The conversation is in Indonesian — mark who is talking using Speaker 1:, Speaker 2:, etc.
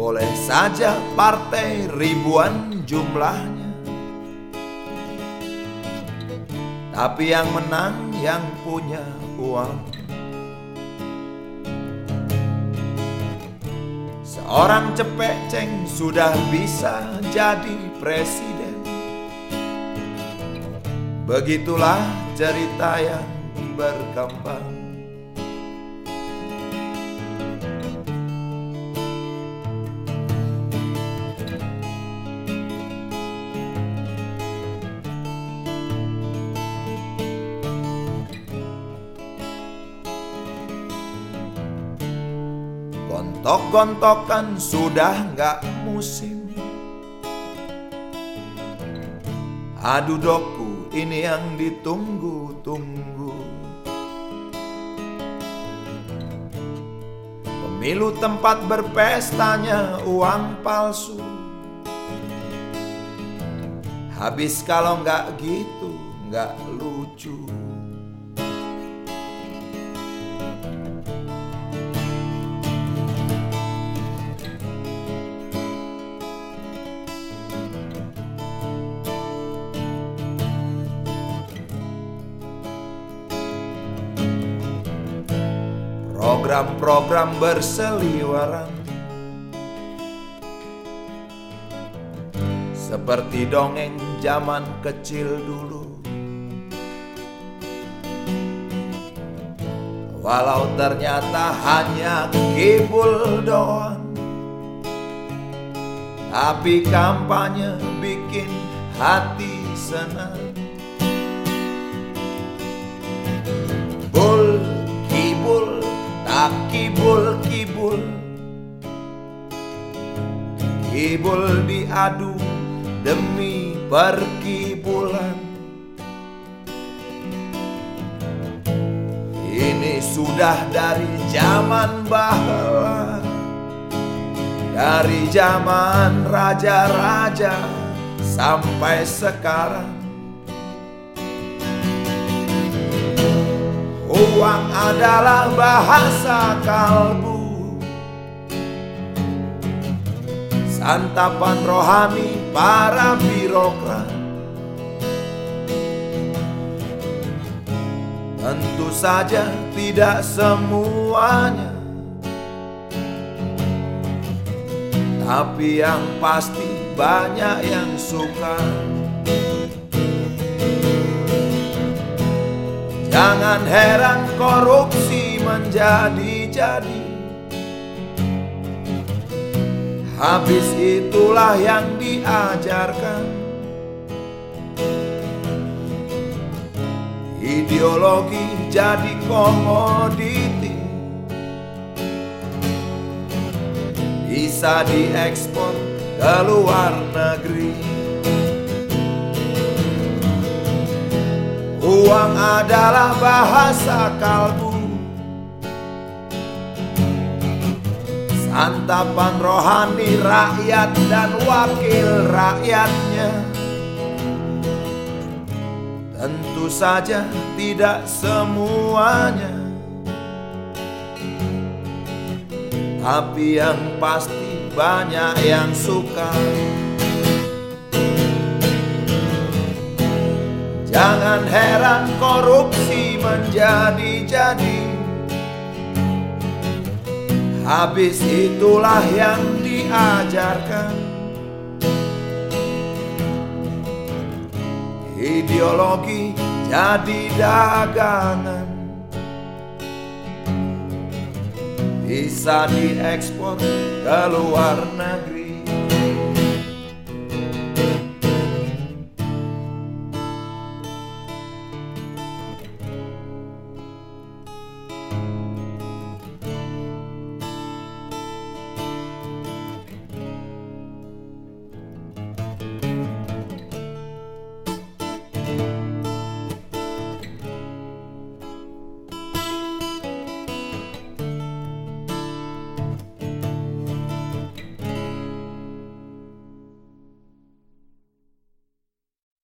Speaker 1: Boleh saja partai ribuan jumlahnya. Tapi yang menang yang punya uang. Seorang cepek ceng sudah bisa jadi presiden. Begitulah cerita yang berkembang Gontok-gontokan sudah nggak musim. Adu doku ini yang ditunggu-tunggu. Pemilu tempat berpestanya uang palsu. Habis kalau nggak gitu nggak lucu Program-program berseliwaran. Seperti dongeng zaman kecil dulu. Walau ternyata hanya kibul doang. Tapi kampanye bikin hati senang tak kibul kibul diadu demi perkibulan. Ini sudah dari zaman bahla Dari zaman raja-raja sampai sekarang Uang adalah bahasa kalbu. Santapan rohani para birokrat. Tentu saja tidak semuanya. Tapi yang pasti banyak yang suka Jangan heran korupsi menjadi-jadi. Habis itulah yang diajarkan. Ideologi jadi komoditi. Bisa diekspor ke luar negeri Uang adalah bahasa kalbu. Santapan rohani rakyat dan wakil rakyatnya. Tentu saja tidak semuanya. Tapi yang pasti banyak yang suka Jangan heran korupsi menjadi-jadi. Habis itulah yang diajarkan. Ideologi jadi dagangan. Bisa diekspor ke luar negeri